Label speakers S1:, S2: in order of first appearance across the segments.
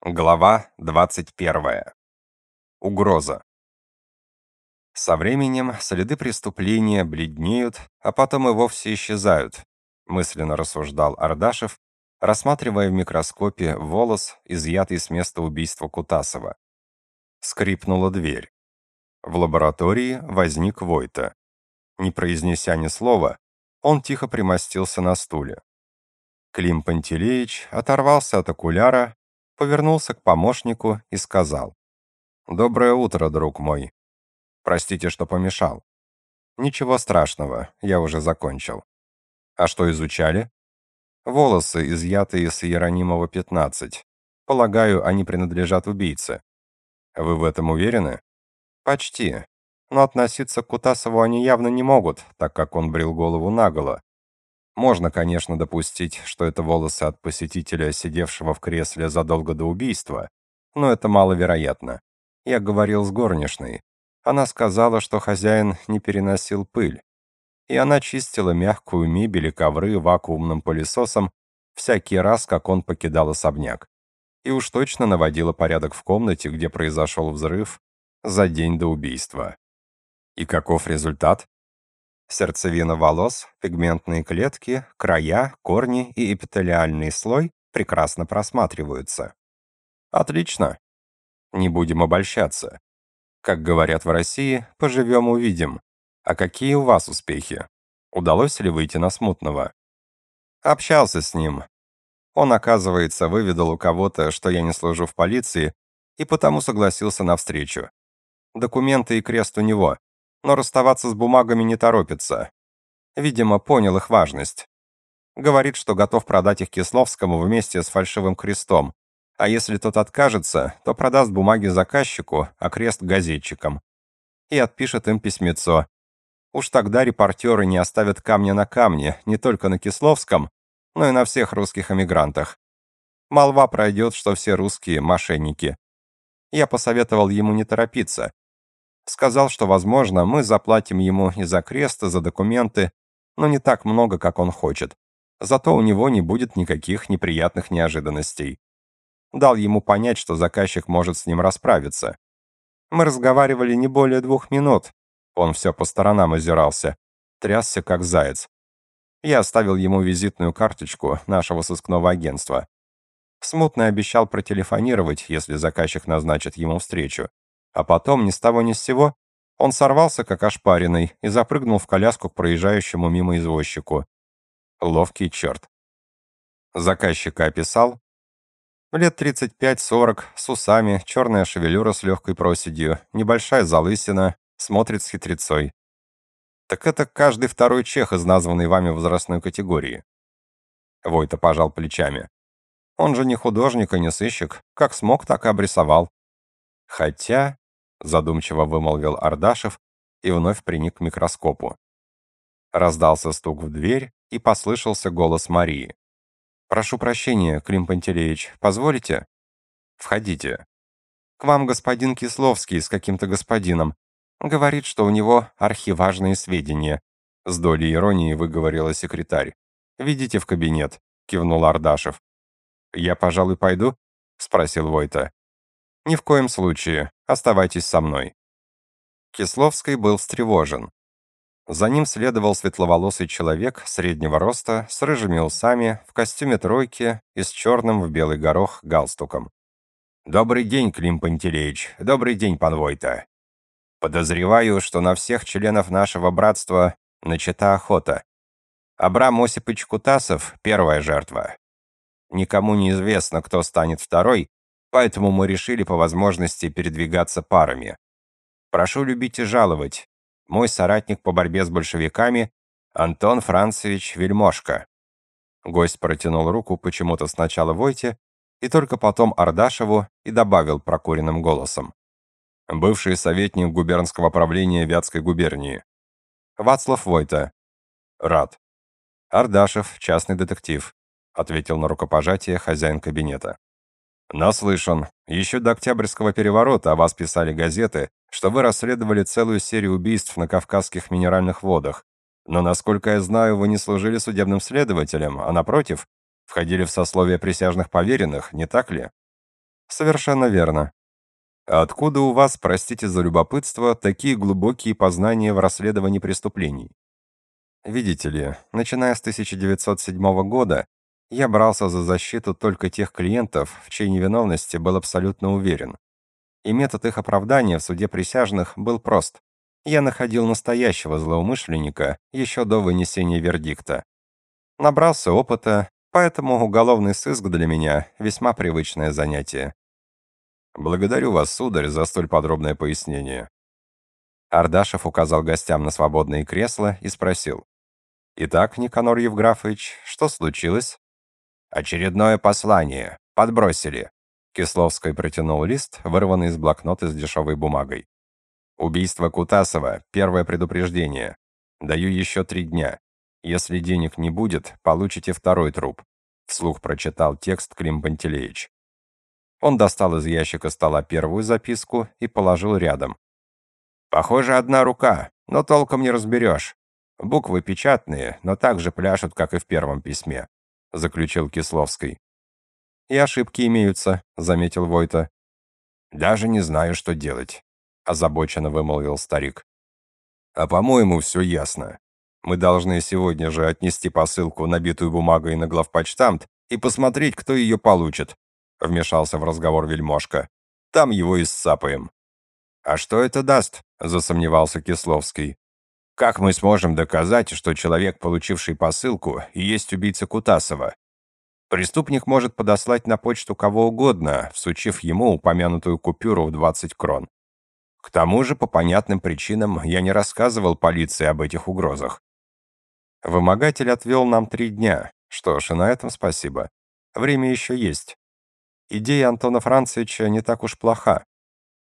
S1: Глава 21. Угроза. Со временем следы преступления бледнеют, а потом и вовсе исчезают, мысленно рассуждал Ардашев, рассматривая в микроскопе волос, изъятый с места убийства Кутасова. Скрипнула дверь. В лаборатории возник Войта. Не произнеся ни слова, он тихо примостился на стуле. Клим Пантелеич оторвался от окуляра повернулся к помощнику и сказал. «Доброе утро, друг мой. Простите, что помешал. Ничего страшного, я уже закончил. А что изучали? Волосы, изъятые с Иеронимова 15. Полагаю, они принадлежат убийце. Вы в этом уверены? Почти. Но относиться к Кутасову они явно не могут, так как он брил голову наголо, можно, конечно, допустить, что это волосы от посетителя, сидевшего в кресле задолго до убийства, но это маловероятно. Я говорил с горничной. Она сказала, что хозяин не переносил пыль. И она чистила мягкую мебель и ковры вакуумным пылесосом всякий раз, как он покидал особняк. И уж точно наводила порядок в комнате, где произошел взрыв, за день до убийства. И каков результат? Сердцевина волос, пигментные клетки, края, корни и эпителиальный слой прекрасно просматриваются. Отлично. Не будем обольщаться. Как говорят в России, поживем увидим. А какие у вас успехи? Удалось ли выйти на смутного? Общался с ним. Он, оказывается, выведал у кого-то, что я не служу в полиции, и потому согласился на встречу. Документы и крест у него но расставаться с бумагами не торопится. Видимо, понял их важность. Говорит, что готов продать их Кисловскому вместе с фальшивым крестом, а если тот откажется, то продаст бумаги заказчику, а крест газетчикам. И отпишет им письмецо. Уж тогда репортеры не оставят камня на камне, не только на Кисловском, но и на всех русских эмигрантах. Молва пройдет, что все русские – мошенники. Я посоветовал ему не торопиться, Сказал, что, возможно, мы заплатим ему и за крест, и за документы, но не так много, как он хочет. Зато у него не будет никаких неприятных неожиданностей. Дал ему понять, что заказчик может с ним расправиться. Мы разговаривали не более двух минут. Он все по сторонам озирался, трясся как заяц. Я оставил ему визитную карточку нашего сыскного агентства. Смутно обещал протелефонировать, если заказчик назначит ему встречу. А потом, ни с того ни с сего, он сорвался, как ошпаренный, и запрыгнул в коляску к проезжающему мимо извозчику. Ловкий черт. Заказчика описал. Лет 35-40, с усами, черная шевелюра с легкой проседью, небольшая залысина, смотрит с хитрецой. Так это каждый второй чех из названной вами возрастной категории. Войта пожал плечами. Он же не художник и не сыщик. Как смог, так и обрисовал. Хотя, задумчиво вымолвил Ардашев и вновь приник к микроскопу. Раздался стук в дверь, и послышался голос Марии. «Прошу прощения, Клим Пантелеич, позволите?» «Входите». «К вам господин Кисловский с каким-то господином. Говорит, что у него архиважные сведения». С долей иронии выговорила секретарь. «Ведите в кабинет», — кивнул Ардашев. «Я, пожалуй, пойду?» — спросил Войта. «Ни в коем случае. Оставайтесь со мной». Кисловский был встревожен. За ним следовал светловолосый человек среднего роста с рыжими усами, в костюме тройки и с черным в белый горох галстуком. «Добрый день, Клим Пантелеич. Добрый день, пан Войта. Подозреваю, что на всех членов нашего братства начата охота. Абрам Осипович Кутасов — первая жертва. Никому не известно, кто станет второй, Поэтому мы решили по возможности передвигаться парами. Прошу любить и жаловать. Мой соратник по борьбе с большевиками Антон Францевич Вельмошко. Гость протянул руку почему-то сначала Войте, и только потом Ардашеву и добавил прокуренным голосом. Бывший советник губернского правления Вятской губернии. Вацлав Войта. Рад. Ардашев, частный детектив, ответил на рукопожатие хозяин кабинета. «Наслышан. Еще до Октябрьского переворота о вас писали газеты, что вы расследовали целую серию убийств на Кавказских минеральных водах. Но, насколько я знаю, вы не служили судебным следователем, а, напротив, входили в сословие присяжных поверенных, не так ли?» Совершенно верно. Откуда у вас, простите за любопытство, такие глубокие познания в расследовании преступлений? Видите ли, начиная с 1907 года, я брался за защиту только тех клиентов, в чьей невиновности был абсолютно уверен. И метод их оправдания в суде присяжных был прост. Я находил настоящего злоумышленника еще до вынесения вердикта. Набрался опыта, поэтому уголовный сыск для меня весьма привычное занятие. Благодарю вас, сударь, за столь подробное пояснение. Ардашев указал гостям на свободные кресла и спросил. «Итак, Никанор Евграфович, что случилось?» «Очередное послание. Подбросили». Кисловский протянул лист, вырванный из блокнота с дешевой бумагой. «Убийство Кутасова. Первое предупреждение. Даю еще три дня. Если денег не будет, получите второй труп», — вслух прочитал текст Клим Пантелеич. Он достал из ящика стола первую записку и положил рядом. «Похоже, одна рука, но толком не разберешь. Буквы печатные, но так же пляшут, как и в первом письме», — заключил Кисловский. «И ошибки имеются», — заметил Войта. «Даже не знаю, что делать», — озабоченно вымолвил старик. «А по-моему, все ясно. Мы должны сегодня же отнести посылку, набитую бумагой на главпочтамт, и посмотреть, кто ее получит», — вмешался в разговор вельмошка. «Там его и ссапаем». «А что это даст?» — засомневался Кисловский. «Как мы сможем доказать, что человек, получивший посылку, и есть убийца Кутасова? Преступник может подослать на почту кого угодно, всучив ему упомянутую купюру в 20 крон. К тому же, по понятным причинам, я не рассказывал полиции об этих угрозах. Вымогатель отвел нам три дня. Что ж, и на этом спасибо. Время еще есть. Идея Антона Францевича не так уж плоха.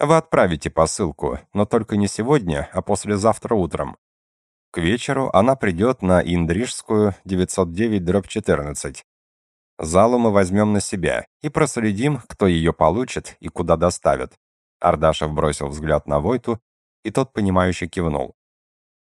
S1: Вы отправите посылку, но только не сегодня, а послезавтра утром. К вечеру она придет на Индрижскую, 909-14. Залу мы возьмем на себя и проследим, кто ее получит и куда доставят. Ардашев бросил взгляд на Войту, и тот, понимающе кивнул.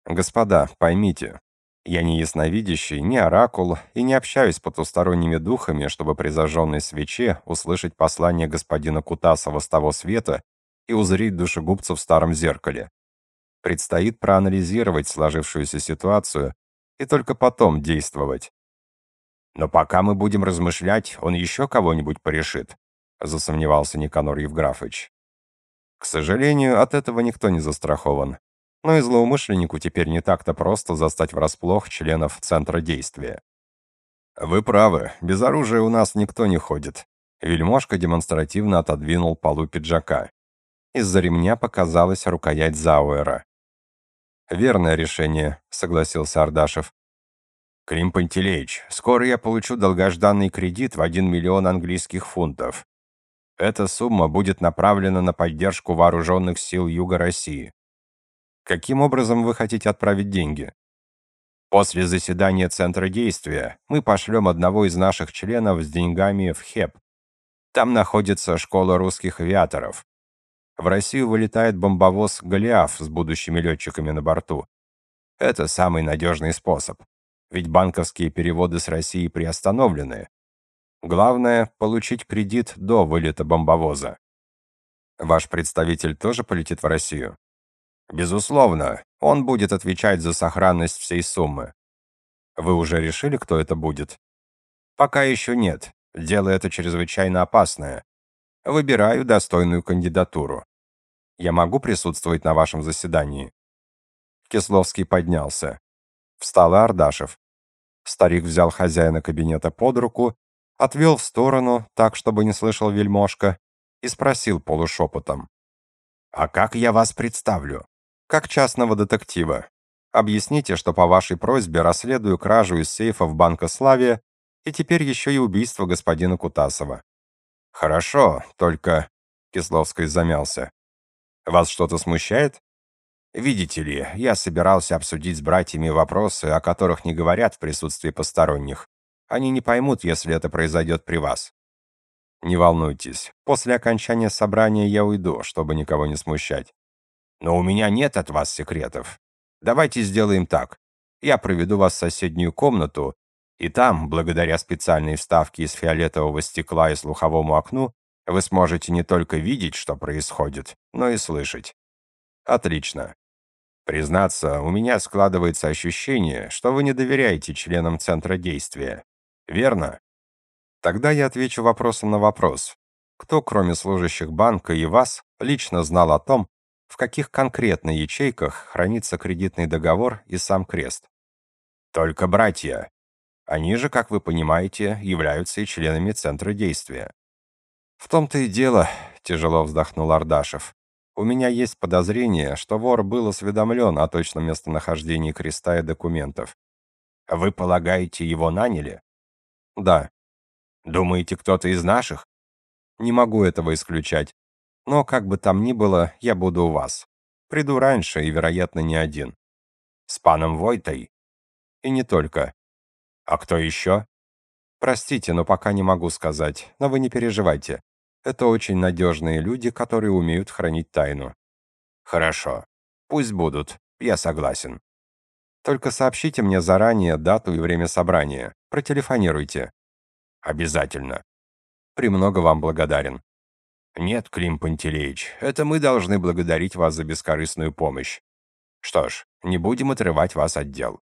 S1: «Господа, поймите, я не ясновидящий, не оракул и не общаюсь с потусторонними духами, чтобы при зажженной свече услышать послание господина Кутасова с того света и узреть душегубца в старом зеркале. Предстоит проанализировать сложившуюся ситуацию и только потом действовать. «Но пока мы будем размышлять, он еще кого-нибудь порешит», засомневался Никанор Евграфович. К сожалению, от этого никто не застрахован но и злоумышленнику теперь не так-то просто застать врасплох членов центра действия. «Вы правы, без оружия у нас никто не ходит». Вельмошка демонстративно отодвинул полу пиджака. Из-за ремня показалась рукоять Зауэра. «Верное решение», — согласился Ардашев. «Клим Пантелеич, скоро я получу долгожданный кредит в 1 миллион английских фунтов. Эта сумма будет направлена на поддержку вооруженных сил Юга России. Каким образом вы хотите отправить деньги? После заседания Центра действия мы пошлем одного из наших членов с деньгами в ХЕП. Там находится школа русских авиаторов. В Россию вылетает бомбовоз «Голиаф» с будущими летчиками на борту. Это самый надежный способ. Ведь банковские переводы с России приостановлены. Главное – получить кредит до вылета бомбовоза. Ваш представитель тоже полетит в Россию? Безусловно, он будет отвечать за сохранность всей суммы. Вы уже решили, кто это будет? Пока еще нет. Дело это чрезвычайно опасное. Выбираю достойную кандидатуру. Я могу присутствовать на вашем заседании?» Кисловский поднялся. Встал Ардашев. Старик взял хозяина кабинета под руку, отвел в сторону, так, чтобы не слышал вельмошка, и спросил полушепотом. «А как я вас представлю?» как частного детектива. Объясните, что по вашей просьбе расследую кражу из сейфа в Банка Славия и теперь еще и убийство господина Кутасова. Хорошо, только... Кисловский замялся. Вас что-то смущает? Видите ли, я собирался обсудить с братьями вопросы, о которых не говорят в присутствии посторонних. Они не поймут, если это произойдет при вас. Не волнуйтесь, после окончания собрания я уйду, чтобы никого не смущать. Но у меня нет от вас секретов. Давайте сделаем так. Я проведу вас в соседнюю комнату, и там, благодаря специальной вставке из фиолетового стекла и слуховому окну, Вы сможете не только видеть, что происходит, но и слышать. Отлично. Признаться, у меня складывается ощущение, что вы не доверяете членам Центра действия. Верно? Тогда я отвечу вопросом на вопрос. Кто, кроме служащих банка и вас, лично знал о том, в каких конкретно ячейках хранится кредитный договор и сам крест? Только братья. Они же, как вы понимаете, являются и членами Центра действия. В том-то и дело, тяжело вздохнул Ардашев. У меня есть подозрение, что вор был осведомлен о точном местонахождении креста и документов. Вы полагаете, его наняли? Да. Думаете, кто-то из наших? Не могу этого исключать. Но как бы там ни было, я буду у вас. Приду раньше и, вероятно, не один. С паном Войтой? И не только. А кто еще? Простите, но пока не могу сказать, но вы не переживайте. Это очень надежные люди, которые умеют хранить тайну. Хорошо. Пусть будут. Я согласен. Только сообщите мне заранее дату и время собрания. Протелефонируйте. Обязательно. Премного вам благодарен. Нет, Клим Пантелеич, это мы должны благодарить вас за бескорыстную помощь. Что ж, не будем отрывать вас от дел.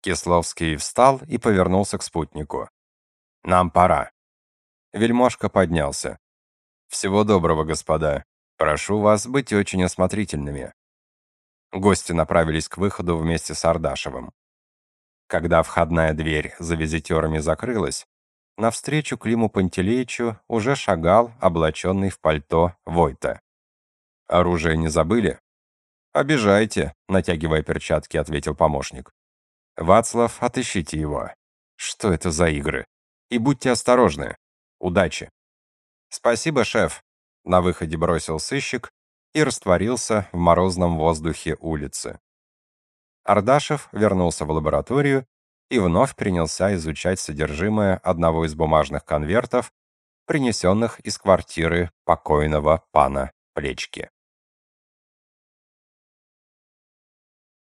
S1: Кисловский встал и повернулся к спутнику. Нам пора. Вельможка поднялся. «Всего доброго, господа. Прошу вас быть очень осмотрительными». Гости направились к выходу вместе с Ардашевым. Когда входная дверь за визитерами закрылась, навстречу Климу Пантелеичу уже шагал, облаченный в пальто, Войта. «Оружие не забыли?» «Обижайте», — натягивая перчатки, ответил помощник. «Вацлав, отыщите его. Что это за игры? И будьте осторожны. Удачи!» «Спасибо, шеф!» — на выходе бросил сыщик и растворился в морозном воздухе улицы. Ардашев вернулся в лабораторию и вновь принялся изучать содержимое одного из бумажных конвертов, принесенных из квартиры покойного пана Плечки.